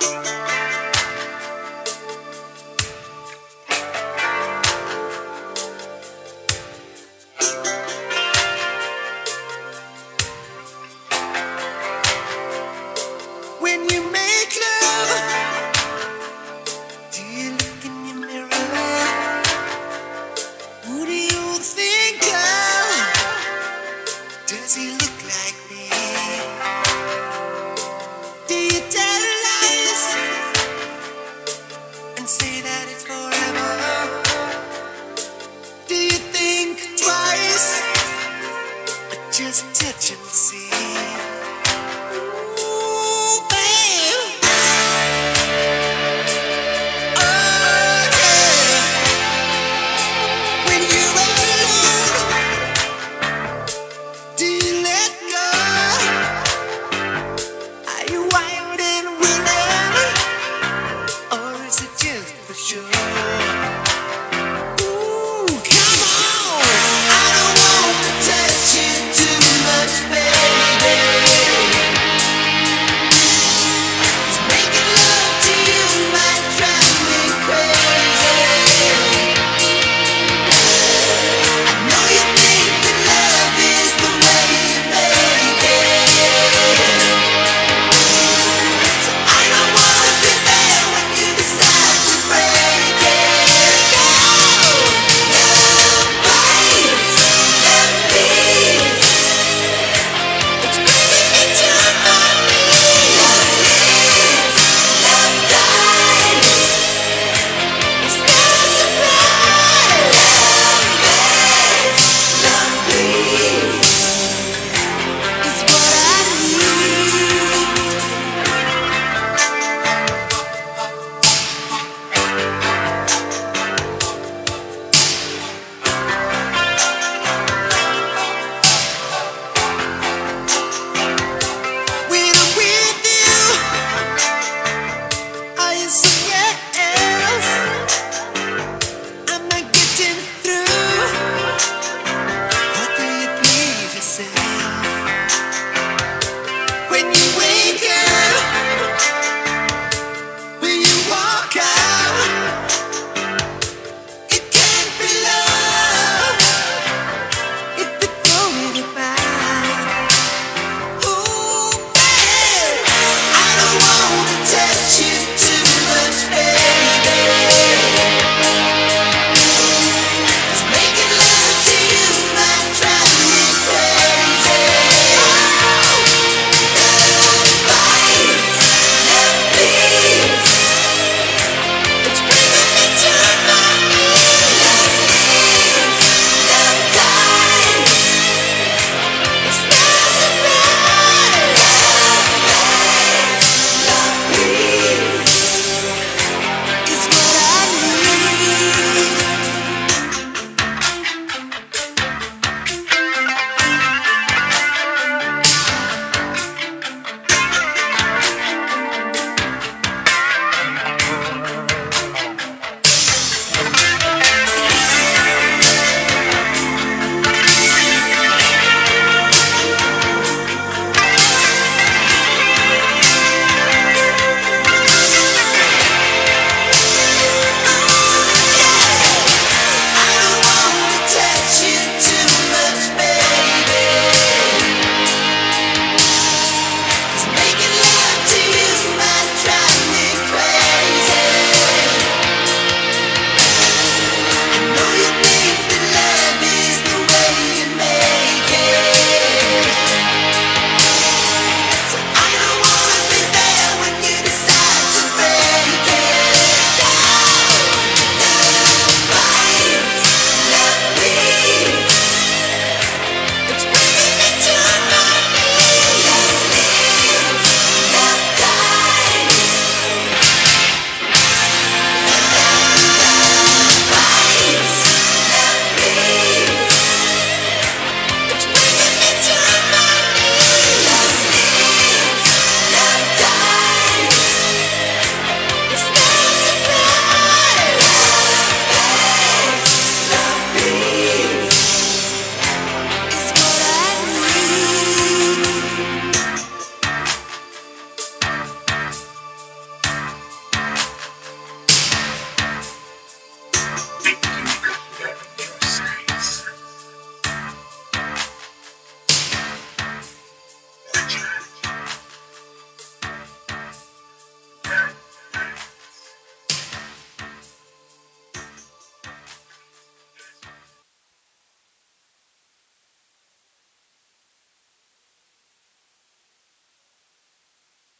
Make see.